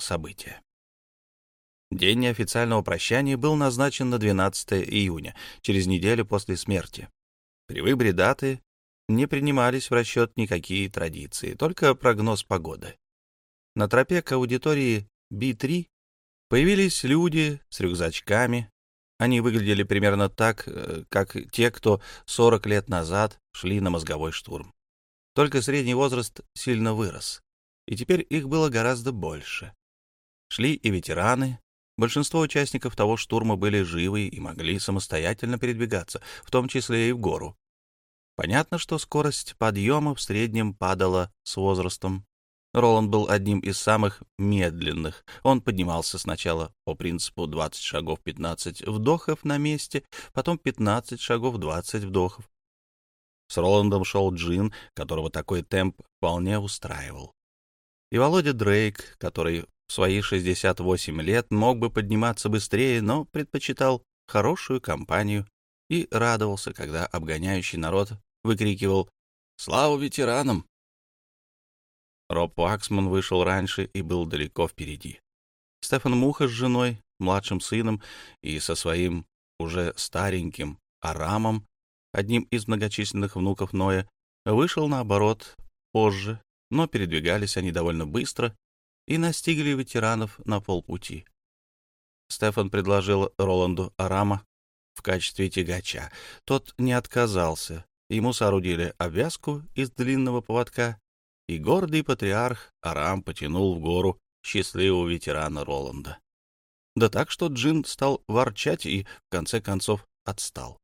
события. День неофициального прощания был назначен на 12 июня, через неделю после смерти. При выборе даты не принимались в расчет никакие традиции, только прогноз погоды. На тропе к аудитории B3 появились люди с рюкзачками. Они выглядели примерно так, э, как те, кто 40 лет назад шли на мозговой штурм. Только средний возраст сильно вырос, и теперь их было гораздо больше. Шли и ветераны. Большинство участников того штурма были живы и могли самостоятельно передвигаться, в том числе и в гору. Понятно, что скорость подъема в среднем падала с возрастом. Роланд был одним из самых медленных. Он поднимался сначала по принципу 20 шагов 15 вдохов на месте, потом 15 шагов 20 вдохов. С Роландом шел Джин, которого такой темп вполне устраивал. И Володя Дрейк, который в свои 68 лет мог бы подниматься быстрее, но предпочитал хорошую компанию и радовался, когда обгоняющий народ выкрикивал «Слава ветеранам!». Роб Ваксман вышел раньше и был далеко впереди. Стефан Муха с женой, младшим сыном и со своим уже стареньким Арамом, одним из многочисленных внуков Ноя, вышел наоборот позже, но передвигались они довольно быстро и настигли ветеранов на полпути. Стефан предложил Роланду Арама в качестве тягача. Тот не отказался. Ему соорудили обвязку из длинного поводка, и гордый патриарх Арам потянул в гору счастливого ветерана Роланда. Да так, что Джин стал ворчать и, в конце концов, отстал.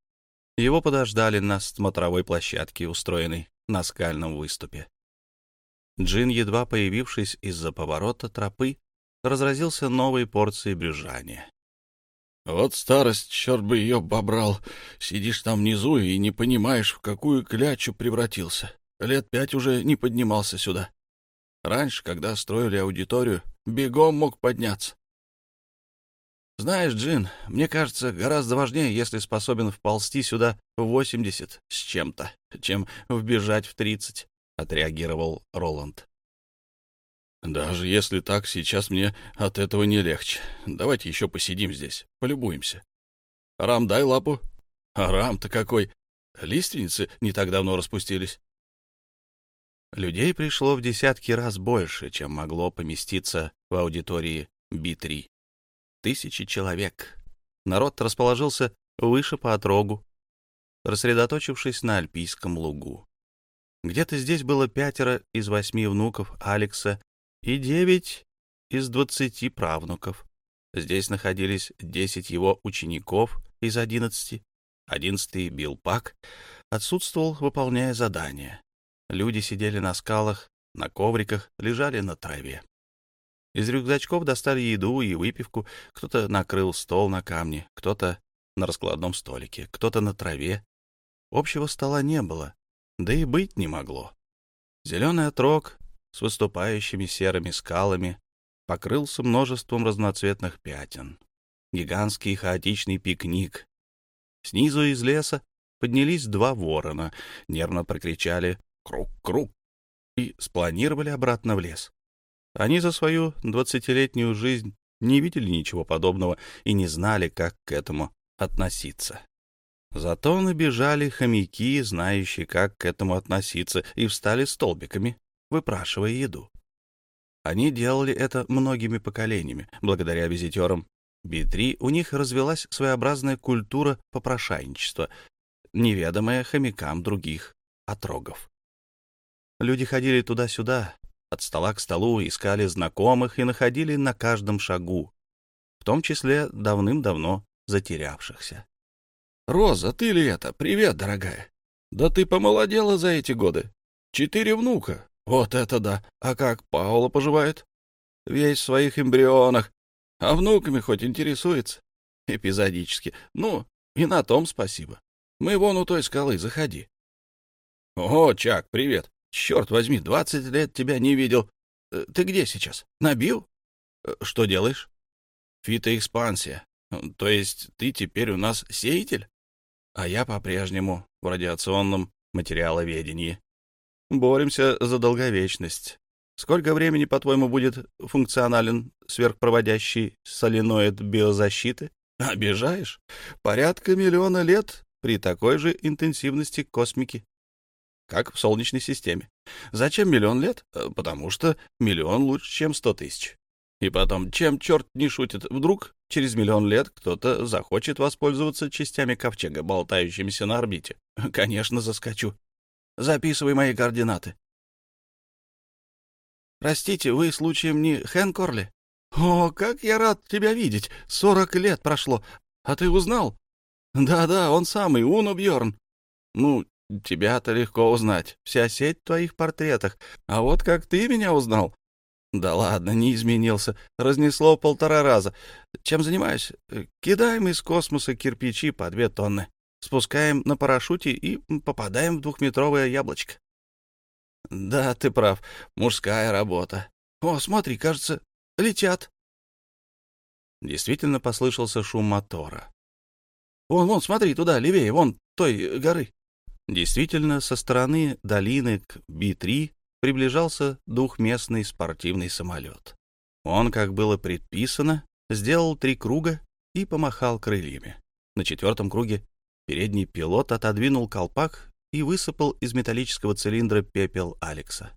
Его подождали на смотровой площадке, устроенной на скальном выступе. Джин, едва появившись из-за поворота тропы, разразился новой порцией брюзжания. Вот старость, черт бы ее побрал. Сидишь там внизу и не понимаешь, в какую клячу превратился. Лет пять уже не поднимался сюда. Раньше, когда строили аудиторию, бегом мог подняться. Знаешь, Джин, мне кажется, гораздо важнее, если способен вползти сюда в восемьдесят с чем-то, чем вбежать в тридцать, — отреагировал Роланд. Даже если так, сейчас мне от этого не легче. Давайте еще посидим здесь, полюбуемся. Рам, дай лапу. А рам-то какой! Лиственницы не так давно распустились. Людей пришло в десятки раз больше, чем могло поместиться в аудитории Би-3. Тысячи человек. Народ расположился выше по отрогу, рассредоточившись на Альпийском лугу. Где-то здесь было пятеро из восьми внуков Алекса и девять из двадцати правнуков. Здесь находились десять его учеников из одиннадцати. Одиннадцатый Билл Пак отсутствовал, выполняя задания. Люди сидели на скалах, на ковриках, лежали на траве. Из рюкзачков достали еду и выпивку. Кто-то накрыл стол на камне, кто-то на раскладном столике, кто-то на траве. Общего стола не было, да и быть не могло. Зеленый отрог с выступающими серыми скалами покрылся множеством разноцветных пятен. Гигантский хаотичный пикник. Снизу из леса поднялись два ворона, нервно прокричали «Круг-круг!» и спланировали обратно в лес. Они за свою двадцатилетнюю жизнь не видели ничего подобного и не знали, как к этому относиться. Зато набежали хомяки, знающие, как к этому относиться, и встали столбиками, выпрашивая еду. Они делали это многими поколениями. Благодаря визитерам Би-3 у них развелась своеобразная культура попрошайничества, неведомая хомякам других отрогов. Люди ходили туда-сюда, от стола к столу, искали знакомых и находили на каждом шагу, в том числе давным-давно затерявшихся. «Роза, ты ли это? Привет, дорогая! Да ты помолодела за эти годы. Четыре внука. Вот это да! А как Паула поживает? Весь в своих эмбрионах. А внуками хоть интересуется? Эпизодически. Ну, и на том спасибо. Мы вон у той скалы, заходи. О, Чак, привет. Черт возьми, двадцать лет тебя не видел. Э, ты где сейчас? Набил? Э, что делаешь? Фитоэкспансия. То есть ты теперь у нас сеятель? А я по-прежнему в радиационном материаловедении. Боремся за долговечность. Сколько времени, по-твоему, будет функционален сверхпроводящий соленоид биозащиты? Обижаешь? Порядка миллиона лет при такой же интенсивности космики, как в Солнечной системе. Зачем миллион лет? Э, потому что миллион лучше, чем сто тысяч. И потом, чем черт не шутит, вдруг через миллион лет кто-то захочет воспользоваться частями ковчега, болтающимися на орбите. Конечно, заскочу. Записывай мои координаты. Простите, вы случаем не Хэн Корли? О, как я рад тебя видеть! Сорок лет прошло. А ты узнал? Да-да, он самый, Уно Бьорн. Ну, тебя-то легко узнать. Вся сеть в твоих портретах. А вот как ты меня узнал? Да ладно, не изменился. Разнесло полтора раза. Чем занимаюсь? Кидаем из космоса кирпичи по две тонны. Спускаем на парашюте и попадаем в двухметровое яблочко. Да, ты прав. Мужская работа. О, смотри, кажется, летят. Действительно послышался шум мотора. Вон, вон, смотри, туда, левее, вон, той горы. Действительно, со стороны долины к Би-3 приближался двухместный спортивный самолет. Он, как было предписано, сделал три круга и помахал крыльями. На четвертом круге передний пилот отодвинул колпак и высыпал из металлического цилиндра пепел Алекса.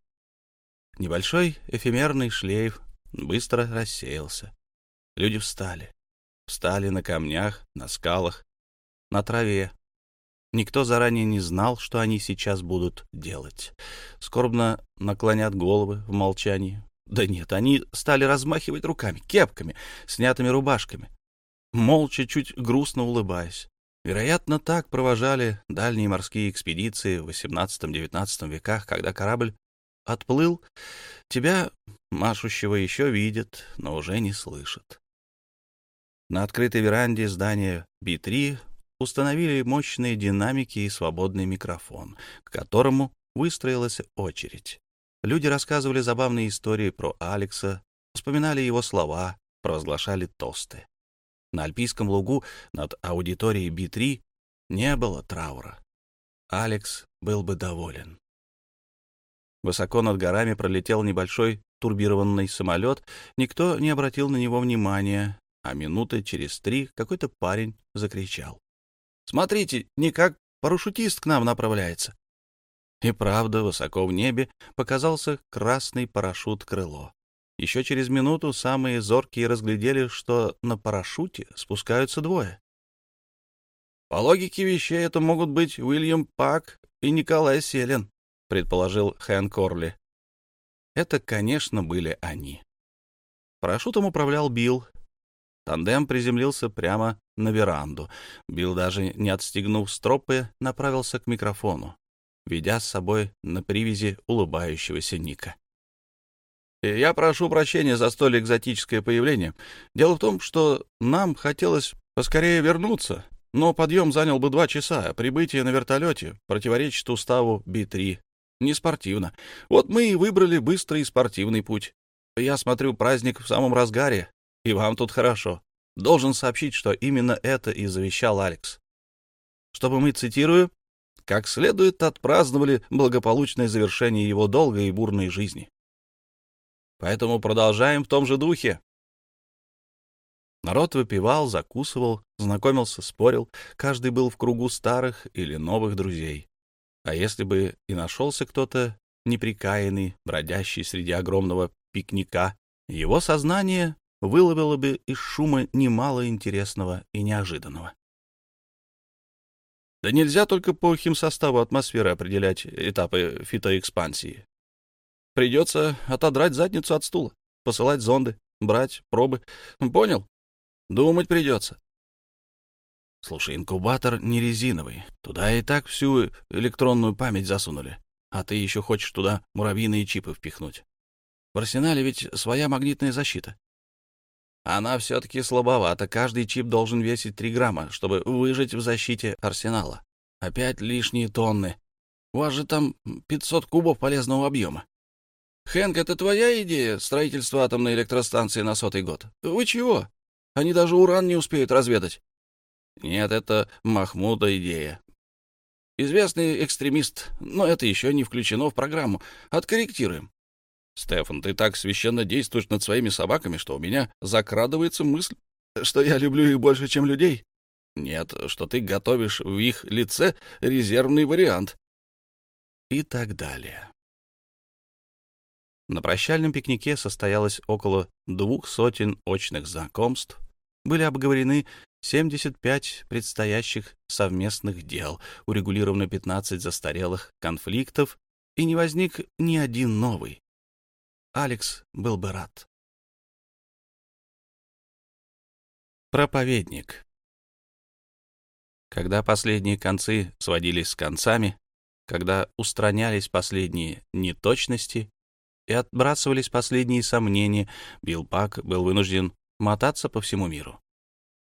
Небольшой эфемерный шлейф быстро рассеялся. Люди встали. Встали на камнях, на скалах, на траве. Никто заранее не знал, что они сейчас будут делать. Скорбно наклонят головы в молчании. Да нет, они стали размахивать руками, кепками, снятыми рубашками, молча, чуть грустно улыбаясь. Вероятно, так провожали дальние морские экспедиции в XVIII-XIX веках, когда корабль отплыл, тебя, машущего, еще видят, но уже не слышат. На открытой веранде здания Би-3 установили мощные динамики и свободный микрофон, к которому выстроилась очередь. Люди рассказывали забавные истории про Алекса, вспоминали его слова, провозглашали тосты. На Альпийском лугу над аудиторией Би-3 не было траура. Алекс был бы доволен. Высоко над горами пролетел небольшой турбированный самолет, никто не обратил на него внимания, а минуты через три какой-то парень закричал. «Смотрите, не как парашютист к нам направляется!» И правда, высоко в небе показался красный парашют-крыло. Еще через минуту самые зоркие разглядели, что на парашюте спускаются двое. По логике вещей это могут быть Уильям Пак и Николай Селин, предположил Хэн Корли. Это, конечно, были они. Парашютом управлял Билл. Тандем приземлился прямо на веранду. Билл, даже не отстегнув стропы, направился к микрофону, ведя с собой на привязи улыбающегося Ника. Я прошу прощения за столь экзотическое появление. Дело в том, что нам хотелось поскорее вернуться, но подъем занял бы два часа, а прибытие на вертолете противоречит уставу Би-3. Не спортивно. Вот мы и выбрали быстрый и спортивный путь. Я смотрю, праздник в самом разгаре, и вам тут хорошо. Должен сообщить, что именно это и завещал Алекс. Чтобы мы, цитирую, как следует отпраздновали благополучное завершение его долгой и бурной жизни. Поэтому продолжаем в том же духе. Народ выпивал, закусывал, знакомился, спорил. Каждый был в кругу старых или новых друзей. А если бы и нашелся кто-то неприкаянный, бродящий среди огромного пикника, его сознание выловило бы из шума немало интересного и неожиданного. Да нельзя только по химсоставу атмосферы определять этапы фитоэкспансии. Придется отодрать задницу от стула, посылать зонды, брать пробы. Понял? Думать придется. Слушай, инкубатор не резиновый. Туда и так всю электронную память засунули. А ты еще хочешь туда муравьиные чипы впихнуть. В арсенале ведь своя магнитная защита. Она все-таки слабовата. Каждый чип должен весить 3 грамма, чтобы выжить в защите арсенала. Опять лишние тонны. У вас же там 500 кубов полезного объема. Хэнк, это твоя идея, строительство атомной электростанции на сотый год? Вы чего? Они даже уран не успеют разведать. Нет, это Махмуда идея. Известный экстремист, но это еще не включено в программу. Откорректируем. Стефан, ты так священно действуешь над своими собаками, что у меня закрадывается мысль, что я люблю их больше, чем людей. Нет, что ты готовишь в их лице резервный вариант. И так далее. На прощальном пикнике состоялось около двух сотен очных знакомств, были обговорены 75 предстоящих совместных дел, урегулировано 15 застарелых конфликтов, и не возник ни один новый. Алекс был бы рад. Проповедник Когда последние концы сводились с концами, когда устранялись последние неточности и отбрасывались последние сомнения, Билл Пак был вынужден мотаться по всему миру.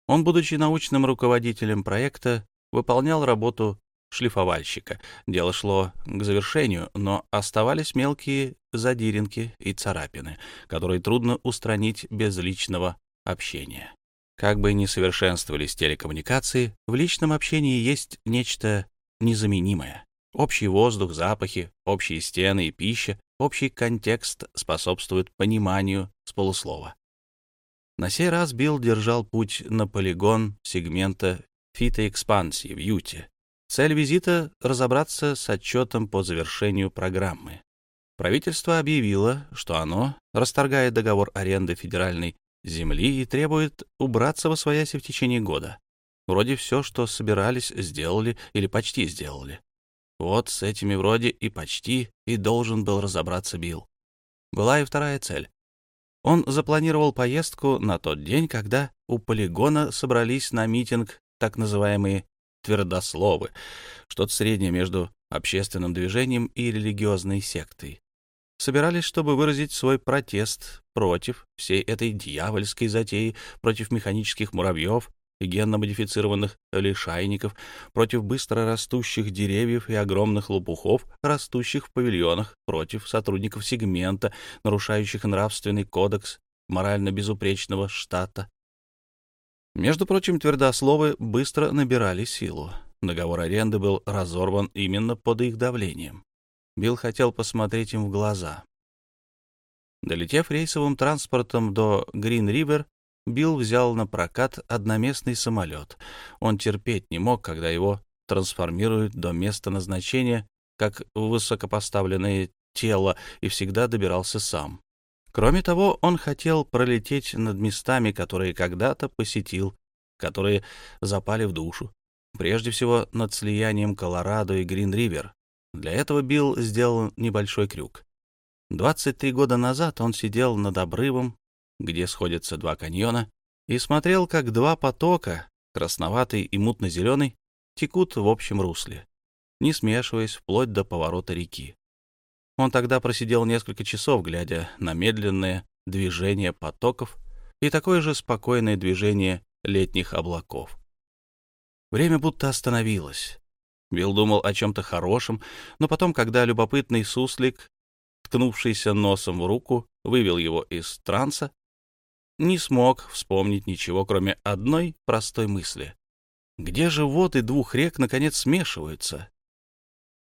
Он, будучи научным руководителем проекта, выполнял работу шлифовальщика. Дело шло к завершению, но оставались мелкие задиринки и царапины, которые трудно устранить без личного общения. Как бы ни совершенствовались телекоммуникации, в личном общении есть нечто незаменимое. Общий воздух, запахи, общие стены и пища, общий контекст способствуют пониманию с полуслова. На сей раз Билл держал путь на полигон сегмента фитоэкспансии в Юте. Цель визита — разобраться с отчетом по завершению программы. Правительство объявило, что оно расторгает договор аренды федеральной земли и требует убраться во свояси в течение года. Вроде все, что собирались, сделали или почти сделали. Вот с этими вроде и почти и должен был разобраться Билл. Была и вторая цель. Он запланировал поездку на тот день, когда у полигона собрались на митинг так называемые твердословы, что-то среднее между общественным движением и религиозной сектой собирались, чтобы выразить свой протест против всей этой дьявольской затеи, против механических муравьев генно-модифицированных лишайников, против быстро растущих деревьев и огромных лопухов, растущих в павильонах, против сотрудников сегмента, нарушающих нравственный кодекс морально безупречного штата. Между прочим, твердословы быстро набирали силу. Договор аренды был разорван именно под их давлением. Билл хотел посмотреть им в глаза. Долетев рейсовым транспортом до Грин-Ривер, Билл взял на прокат одноместный самолет. Он терпеть не мог, когда его трансформируют до места назначения как высокопоставленное тело и всегда добирался сам. Кроме того, он хотел пролететь над местами, которые когда-то посетил, которые запали в душу. Прежде всего, над слиянием Колорадо и Грин-Ривер, для этого Билл сделал небольшой крюк. 23 года назад он сидел над обрывом, где сходятся два каньона, и смотрел, как два потока, красноватый и мутно-зеленый, текут в общем русле, не смешиваясь вплоть до поворота реки. Он тогда просидел несколько часов, глядя на медленное движение потоков и такое же спокойное движение летних облаков. Время будто остановилось. Билл думал о чем-то хорошем, но потом, когда любопытный суслик, ткнувшийся носом в руку, вывел его из транса, не смог вспомнить ничего, кроме одной простой мысли. Где же воды двух рек наконец смешиваются?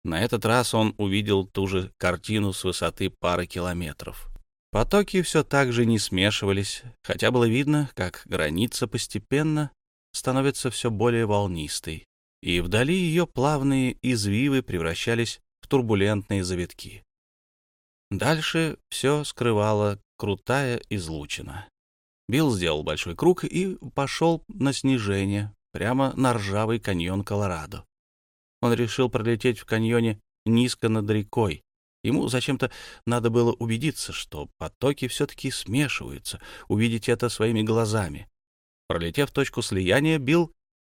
На этот раз он увидел ту же картину с высоты пары километров. Потоки все так же не смешивались, хотя было видно, как граница постепенно становится все более волнистой и вдали ее плавные извивы превращались в турбулентные завитки. Дальше все скрывала крутая излучина. Билл сделал большой круг и пошел на снижение, прямо на ржавый каньон Колорадо. Он решил пролететь в каньоне низко над рекой. Ему зачем-то надо было убедиться, что потоки все-таки смешиваются, увидеть это своими глазами. Пролетев точку слияния, Билл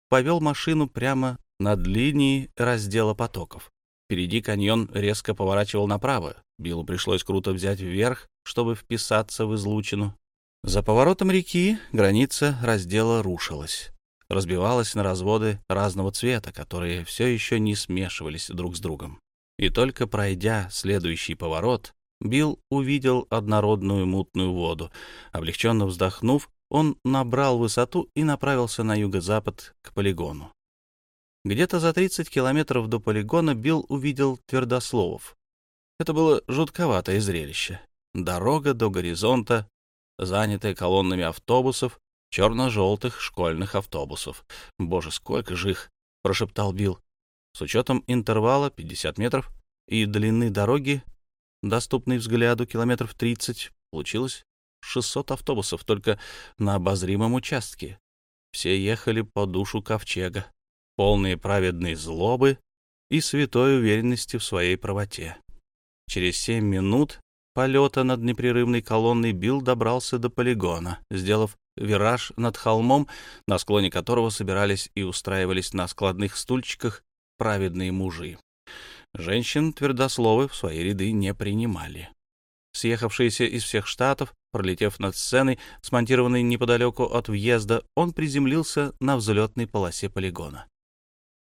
повел машину прямо над линией раздела потоков. Впереди каньон резко поворачивал направо. Биллу пришлось круто взять вверх, чтобы вписаться в излучину. За поворотом реки граница раздела рушилась. Разбивалась на разводы разного цвета, которые все еще не смешивались друг с другом. И только пройдя следующий поворот, Билл увидел однородную мутную воду. Облегченно вздохнув, он набрал высоту и направился на юго-запад к полигону. Где-то за 30 километров до полигона Билл увидел твердословов. Это было жутковатое зрелище. дорога до горизонта, занятая колоннами автобусов, черно-желтых школьных автобусов. «Боже, сколько же их!» — прошептал Билл. С учетом интервала 50 метров и длины дороги, доступной взгляду километров 30, получилось 600 автобусов только на обозримом участке. Все ехали по душу ковчега, полные праведной злобы и святой уверенности в своей правоте. Через семь минут полета над непрерывной колонной Билл добрался до полигона, сделав вираж над холмом, на склоне которого собирались и устраивались на складных стульчиках праведные мужи. Женщин твердословы в свои ряды не принимали. Съехавшиеся из всех штатов, пролетев над сценой, смонтированной неподалеку от въезда, он приземлился на взлетной полосе полигона.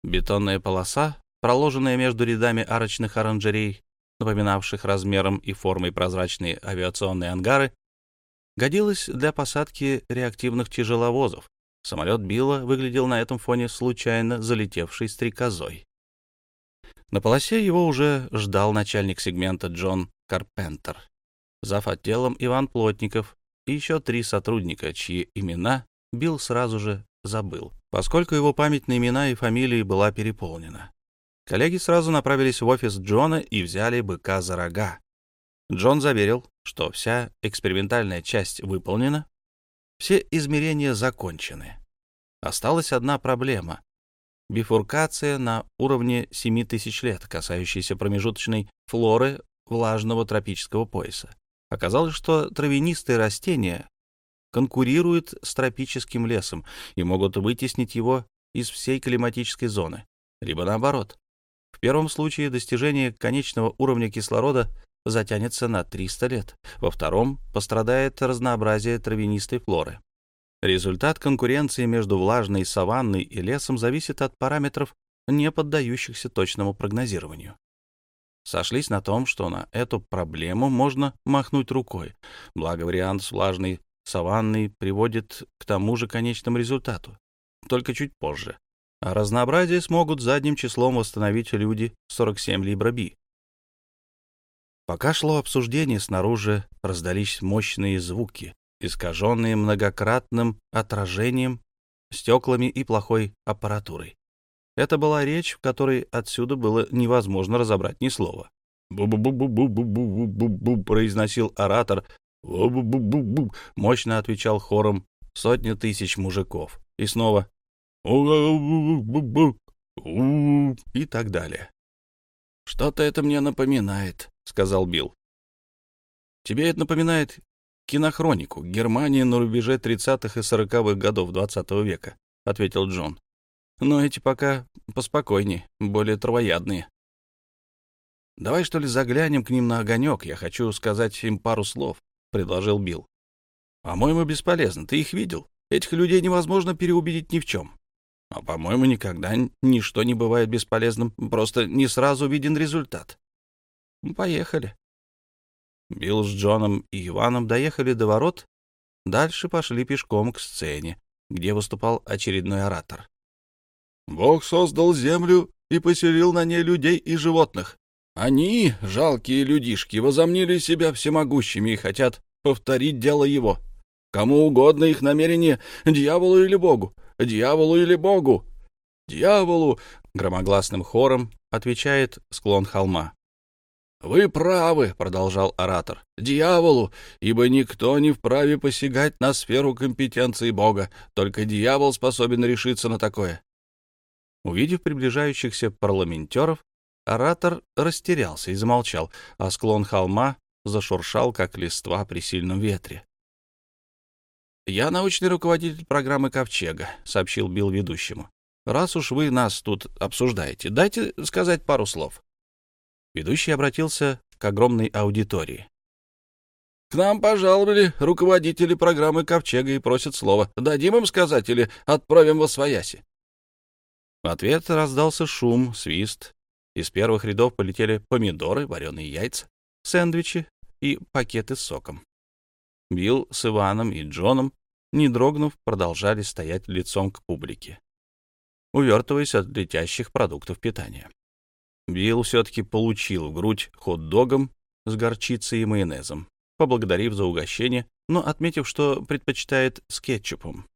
Бетонная полоса, проложенная между рядами арочных оранжерей, напоминавших размером и формой прозрачные авиационные ангары, годилась для посадки реактивных тяжеловозов. Самолет Билла выглядел на этом фоне случайно залетевшей стрекозой. На полосе его уже ждал начальник сегмента Джон Карпентер, зав. отделом Иван Плотников и еще три сотрудника, чьи имена Билл сразу же забыл, поскольку его память на имена и фамилии была переполнена. Коллеги сразу направились в офис Джона и взяли быка за рога. Джон заверил, что вся экспериментальная часть выполнена, все измерения закончены. Осталась одна проблема — бифуркация на уровне 7000 лет, касающаяся промежуточной флоры влажного тропического пояса. Оказалось, что травянистые растения конкурируют с тропическим лесом и могут вытеснить его из всей климатической зоны, либо наоборот. В первом случае достижение конечного уровня кислорода затянется на 300 лет, во втором пострадает разнообразие травянистой флоры. Результат конкуренции между влажной саванной и лесом зависит от параметров, не поддающихся точному прогнозированию. Сошлись на том, что на эту проблему можно махнуть рукой, благо вариант с влажной саванной приводит к тому же конечному результату, только чуть позже. А разнообразие смогут задним числом восстановить люди 47 Либра Би. Пока шло обсуждение, снаружи раздались мощные звуки, искаженные многократным отражением, стеклами и плохой аппаратурой. Это была речь, в которой отсюда было невозможно разобрать ни слова. «Бу-бу-бу-бу-бу-бу-бу-бу-бу», произносил оратор. «Бу-бу-бу-бу-бу», мощно отвечал хором сотни тысяч мужиков. И снова и так далее. «Что-то это мне напоминает», — сказал Билл. «Тебе это напоминает кинохронику Германии на рубеже 30-х и 40-х годов XX -го века», — ответил Джон. «Но эти пока поспокойнее, более травоядные». «Давай, что ли, заглянем к ним на огонек. Я хочу сказать им пару слов», — предложил Билл. «По-моему, бесполезно. Ты их видел? Этих людей невозможно переубедить ни в чем. А, по-моему, никогда ничто не бывает бесполезным, просто не сразу виден результат. Поехали. Билл с Джоном и Иваном доехали до ворот, дальше пошли пешком к сцене, где выступал очередной оратор. «Бог создал землю и поселил на ней людей и животных. Они, жалкие людишки, возомнили себя всемогущими и хотят повторить дело его. Кому угодно их намерение, дьяволу или Богу. Дьяволу или Богу? Дьяволу! Громогласным хором отвечает склон холма. «Вы правы», — продолжал оратор, — «дьяволу, ибо никто не вправе посягать на сферу компетенции Бога, только дьявол способен решиться на такое». Увидев приближающихся парламентеров, оратор растерялся и замолчал, а склон холма зашуршал, как листва при сильном ветре. «Я научный руководитель программы «Ковчега», — сообщил Билл ведущему. «Раз уж вы нас тут обсуждаете, дайте сказать пару слов». Ведущий обратился к огромной аудитории. «К нам пожаловали руководители программы «Ковчега» и просят слова. Дадим им сказать или отправим во свояси?» В ответ раздался шум, свист. Из первых рядов полетели помидоры, вареные яйца, сэндвичи и пакеты с соком. Билл с Иваном и Джоном, не дрогнув, продолжали стоять лицом к публике, увертываясь от летящих продуктов питания. Билл все-таки получил в грудь хот-догом с горчицей и майонезом. поблагодарив за угощение, но отметив, что предпочитает с кетчупом.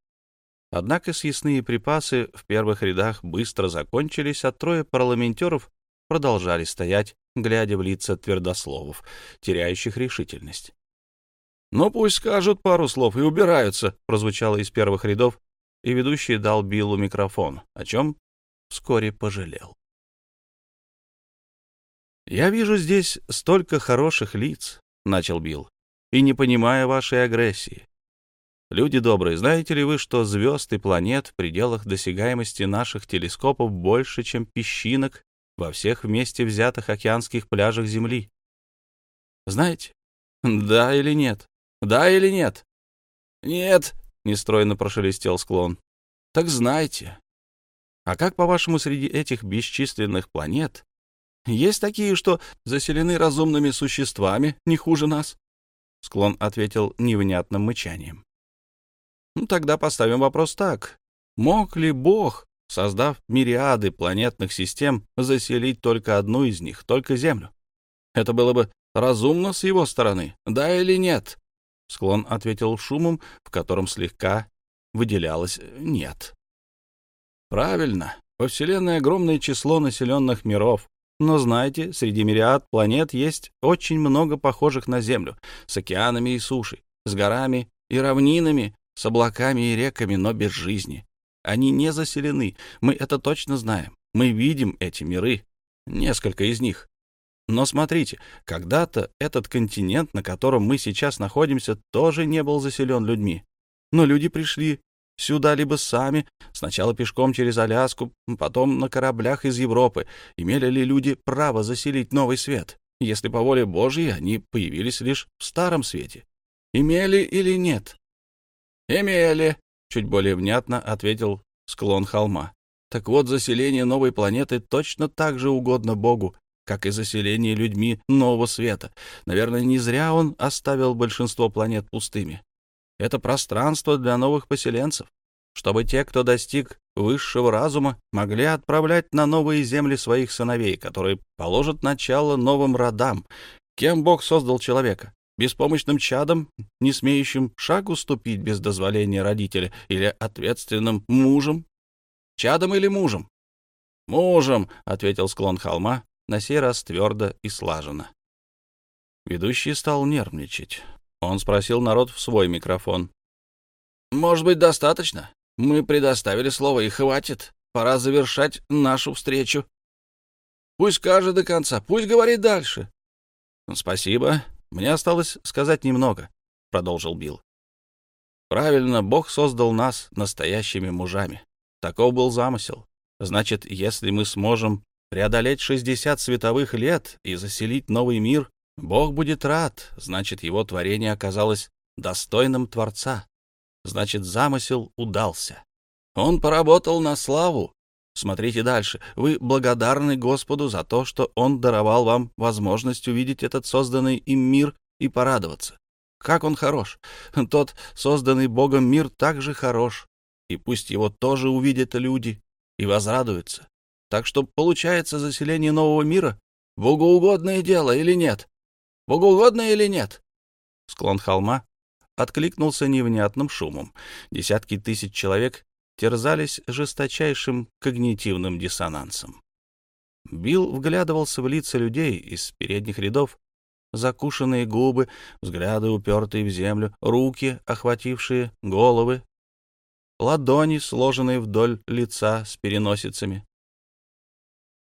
Однако съестные припасы в первых рядах быстро закончились, а трое парламентеров продолжали стоять, глядя в лица твердословов, теряющих решительность. «Ну, пусть скажут пару слов и убираются», — прозвучало из первых рядов, и ведущий дал Биллу микрофон, о чем вскоре пожалел. «Я вижу здесь столько хороших лиц», — начал Билл, — «и не понимаю вашей агрессии. Люди добрые, знаете ли вы, что звезд и планет в пределах досягаемости наших телескопов больше, чем песчинок во всех вместе взятых океанских пляжах Земли? Знаете? Да или нет? Да или нет? Нет, нестройно прошелестел склон. Так знайте. А как, по-вашему, среди этих бесчисленных планет есть такие, что заселены разумными существами, не хуже нас? Склон ответил невнятным мычанием. Ну, тогда поставим вопрос так. Мог ли Бог создав мириады планетных систем, заселить только одну из них, только Землю. Это было бы разумно с его стороны, да или нет? Склон ответил шумом, в котором слегка выделялось «нет». Правильно, во Вселенной огромное число населенных миров, но знаете, среди мириад планет есть очень много похожих на Землю, с океанами и сушей, с горами и равнинами, с облаками и реками, но без жизни. Они не заселены. Мы это точно знаем. Мы видим эти миры. Несколько из них. Но смотрите, когда-то этот континент, на котором мы сейчас находимся, тоже не был заселен людьми. Но люди пришли сюда либо сами, сначала пешком через Аляску, потом на кораблях из Европы. Имели ли люди право заселить новый свет, если по воле Божьей они появились лишь в Старом Свете? Имели или нет? Имели, Чуть более внятно ответил склон холма. Так вот, заселение новой планеты точно так же угодно Богу, как и заселение людьми нового света. Наверное, не зря он оставил большинство планет пустыми. Это пространство для новых поселенцев, чтобы те, кто достиг высшего разума, могли отправлять на новые земли своих сыновей, которые положат начало новым родам. Кем Бог создал человека? Беспомощным чадом, не смеющим шагу ступить без дозволения родителя, или ответственным мужем? Чадом или мужем? Мужем, — ответил склон холма, на сей раз твердо и слаженно. Ведущий стал нервничать. Он спросил народ в свой микрофон. «Может быть, достаточно? Мы предоставили слово, и хватит. Пора завершать нашу встречу. Пусть скажет до конца, пусть говорит дальше». «Спасибо. Мне осталось сказать немного, — продолжил Билл. Правильно, Бог создал нас настоящими мужами. Таков был замысел. Значит, если мы сможем преодолеть 60 световых лет и заселить новый мир, Бог будет рад, значит, его творение оказалось достойным Творца. Значит, замысел удался. Он поработал на славу, Смотрите дальше. Вы благодарны Господу за то, что Он даровал вам возможность увидеть этот созданный им мир и порадоваться. Как он хорош! Тот, созданный Богом мир, также хорош. И пусть его тоже увидят люди и возрадуются. Так что получается заселение нового мира? Богоугодное дело или нет? Богоугодное или нет? Склон холма откликнулся невнятным шумом. Десятки тысяч человек терзались жесточайшим когнитивным диссонансом. Билл вглядывался в лица людей из передних рядов, закушенные губы, взгляды упертые в землю, руки, охватившие головы, ладони, сложенные вдоль лица с переносицами.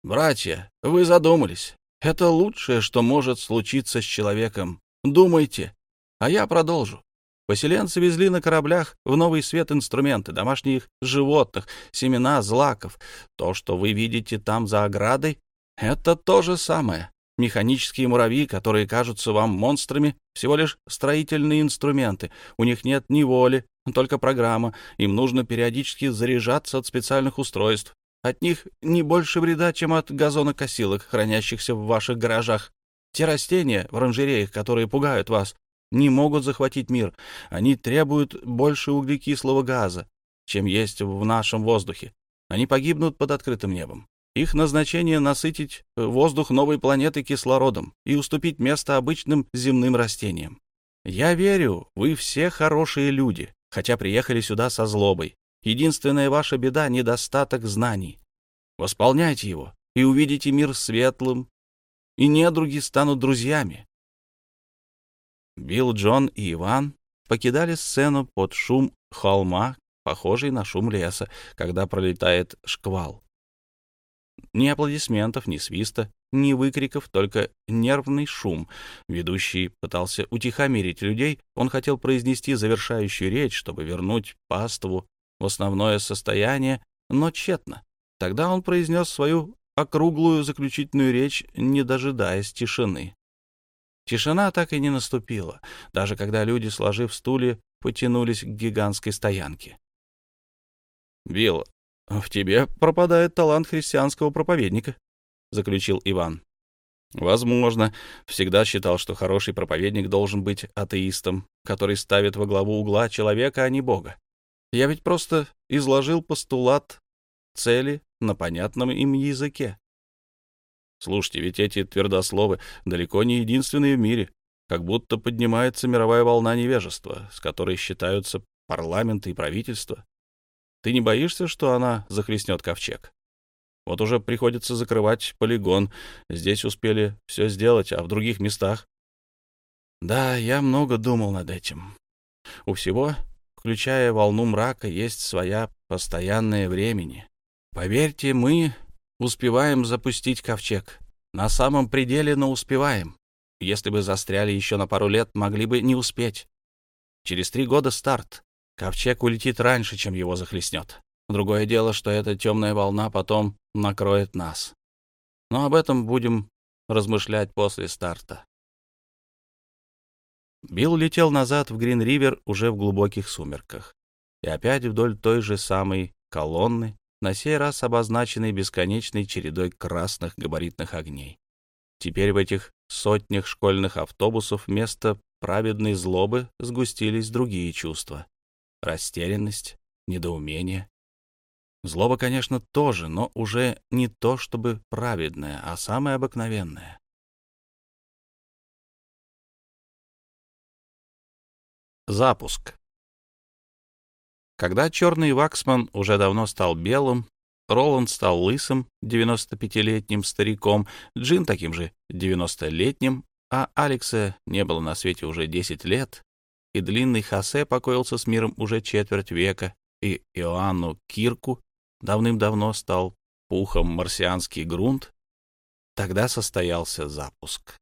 «Братья, вы задумались. Это лучшее, что может случиться с человеком. Думайте, а я продолжу. Поселенцы везли на кораблях в новый свет инструменты, домашних животных, семена, злаков. То, что вы видите там за оградой, это то же самое. Механические муравьи, которые кажутся вам монстрами, всего лишь строительные инструменты. У них нет ни воли, только программа. Им нужно периодически заряжаться от специальных устройств. От них не больше вреда, чем от газонокосилок, хранящихся в ваших гаражах. Те растения в оранжереях, которые пугают вас, не могут захватить мир. Они требуют больше углекислого газа, чем есть в нашем воздухе. Они погибнут под открытым небом. Их назначение — насытить воздух новой планеты кислородом и уступить место обычным земным растениям. Я верю, вы все хорошие люди, хотя приехали сюда со злобой. Единственная ваша беда — недостаток знаний. Восполняйте его, и увидите мир светлым, и недруги станут друзьями. Билл, Джон и Иван покидали сцену под шум холма, похожий на шум леса, когда пролетает шквал. Ни аплодисментов, ни свиста, ни выкриков, только нервный шум. Ведущий пытался утихомирить людей, он хотел произнести завершающую речь, чтобы вернуть паству в основное состояние, но тщетно. Тогда он произнес свою округлую заключительную речь, не дожидаясь тишины. Тишина так и не наступила, даже когда люди, сложив стулья, потянулись к гигантской стоянке. «Билл, в тебе пропадает талант христианского проповедника», — заключил Иван. «Возможно. Всегда считал, что хороший проповедник должен быть атеистом, который ставит во главу угла человека, а не Бога. Я ведь просто изложил постулат цели на понятном им языке. Слушайте, ведь эти твердословы далеко не единственные в мире. Как будто поднимается мировая волна невежества, с которой считаются парламенты и правительства. Ты не боишься, что она захлестнет ковчег? Вот уже приходится закрывать полигон. Здесь успели все сделать, а в других местах... Да, я много думал над этим. У всего, включая волну мрака, есть своя постоянное времени. Поверьте, мы Успеваем запустить ковчег. На самом пределе, но успеваем. Если бы застряли еще на пару лет, могли бы не успеть. Через три года старт. Ковчег улетит раньше, чем его захлестнет. Другое дело, что эта темная волна потом накроет нас. Но об этом будем размышлять после старта. Билл летел назад в Грин-Ривер уже в глубоких сумерках. И опять вдоль той же самой колонны, на сей раз обозначенный бесконечной чередой красных габаритных огней. Теперь в этих сотнях школьных автобусов вместо праведной злобы сгустились другие чувства. Растерянность, недоумение. Злоба, конечно, тоже, но уже не то чтобы праведное, а самое обыкновенное. Запуск. Когда черный ваксман уже давно стал белым, Роланд стал лысым, 95-летним стариком, Джин таким же 90-летним, а Алекса не было на свете уже 10 лет, и длинный Хосе покоился с миром уже четверть века, и Иоанну Кирку давным-давно стал пухом марсианский грунт, тогда состоялся запуск.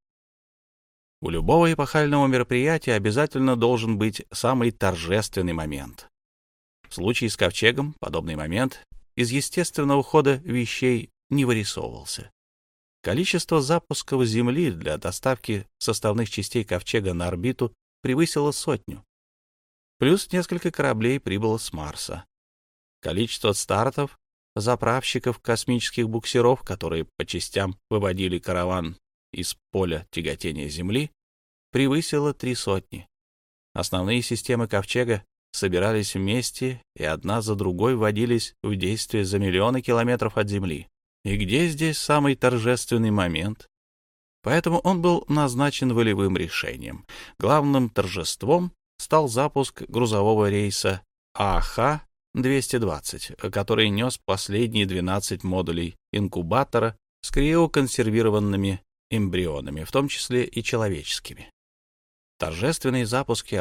У любого эпохального мероприятия обязательно должен быть самый торжественный момент. В случае с ковчегом подобный момент из естественного хода вещей не вырисовывался. Количество запусков Земли для доставки составных частей ковчега на орбиту превысило сотню. Плюс несколько кораблей прибыло с Марса. Количество стартов, заправщиков космических буксиров, которые по частям выводили караван из поля тяготения Земли, превысило три сотни. Основные системы ковчега собирались вместе и одна за другой вводились в действие за миллионы километров от Земли. И где здесь самый торжественный момент? Поэтому он был назначен волевым решением. Главным торжеством стал запуск грузового рейса АХ-220, который нес последние 12 модулей инкубатора с криоконсервированными эмбрионами, в том числе и человеческими. Торжественные запуски